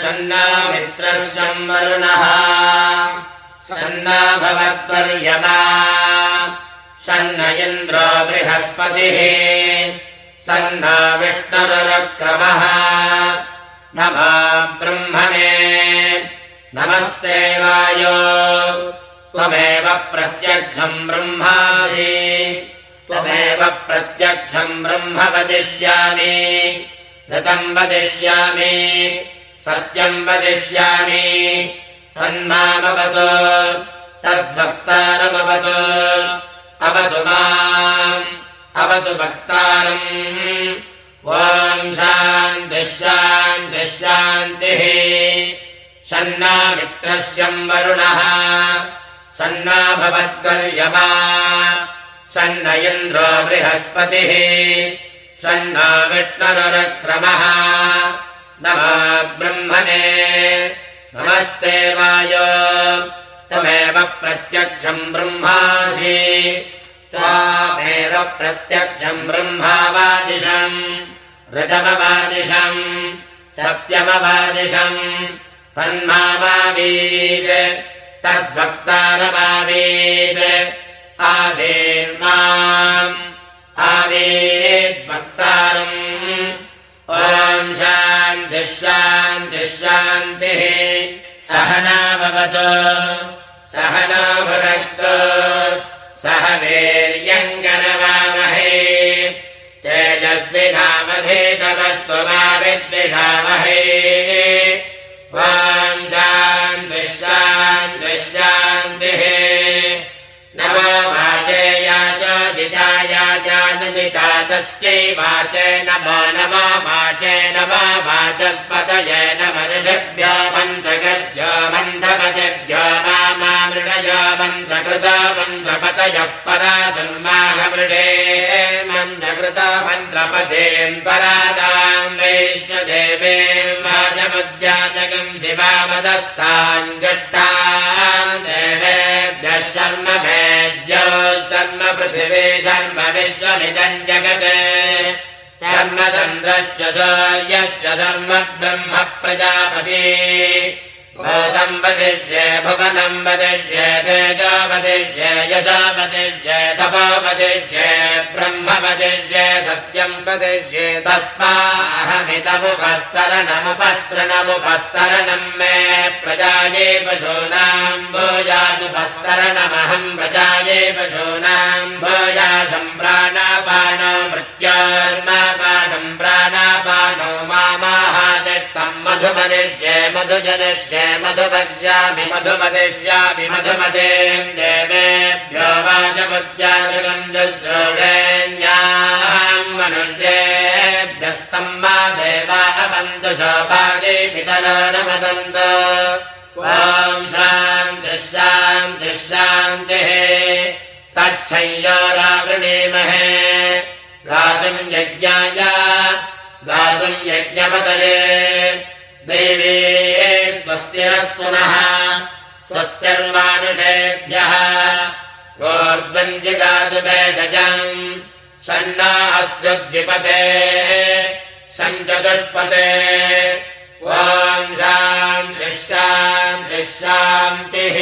सन्नामित्रस्य वरुणः सन्ना भवद्वर्यमा सन्न इन्द्रो बृहस्पतिः सन्ना विष्णुरुक्रमः नमा ब्रह्मणे नमस्ते वायो त्वमेव प्रत्यक्षम् ब्रह्मासि त्वमेव प्रत्यक्षम् ब्रह्म वदिष्यामि ऋतम् वदिष्यामि सत्यम् वदिष्यामि तन्मामवतु तद्भक्तारमवतु अवतु माम् अवतु भक्तारम् ॐ शान्तिः सन्ना मित्रस्यम् वरुणः सन्ना भवद्वर्यमा सन्न इन्द्रो बृहस्पतिः सन्ना विष्णुरुक्रमः नमा ब्रह्मणे। नमस्ते वायो। त्वमेव प्रत्यक्षम् ब्रह्मासि। त्वामेव प्रत्यक्षम् ब्रह्मावादिशम्। ऋतमवादिशम्। सत्यमवादिशम्। तन्मावीत् तद्भक्तारमावीत् आवेर्माम् सहना भवतु सहना भुनक्तु सह वीर्यङ्गनवामहे। तेजस्विनामधेतवस्तु मा विद्विषामहे। वाम् शान्तिः शान्तिः शान्तिः। नमो वाचेया चोदिताया चानुदिता तस्यै वाचे नमो नमो वाचे नमो वाचस्पतये मन्त्रपतयः परा दुर्माहमृडे मन्त्रकृतो मन्त्रपदेम् परादाम् वैश्वदेवीम् वाचमुद्याचकम् शिवामदस्तान् गट्टान् देवेभ्यः शर्म मेद्यो शर्म पृथिवी शर्म विश्वमिदम् जगत्। शर्म चन्द्रश्च सूर्यश्च शर्म ब्रह्म प्रजापति। भूतम् वदिष्ये भुवनम् वदिष्ये तेजो वदिष्ये यशो वदिष्ये तपो वदिष्ये ब्रह्म वदिष्ये सत्यम् वदिष्ये तस्माहमितमुपस्तरणमुपस्तरणमुपस्तरणम् मे प्रजाये पशूनाम् भूयादुपस्तरणमहम् प्रजाये पशूनाम् भूयासम् मधुमदिष्ये मधुजनिष्ये मधुमज्यामि मधुमदिष्यामि मधुमते देवेभ्यो वाचमुद्याजगम् जस्रोषेण्याम् मनुष्येभ्यस्तम् मा देवा शोभागे पितरो न वदन्तु ॐ शान्तिः शान्तिः शान्तिः। तच्छय्योरावृणीमहे। गातुम् यज्ञाय गातुम् यज्ञपतये स्वस्तिरस्तु नः स्वस्तिर्मानुषेभ्यः गोर्ध्वम् जिगातु भेषजम् सन्ना अस्तुद्विपते सञ्चतुष्पते ॐ शान्तिः शान्तिः शान्तिः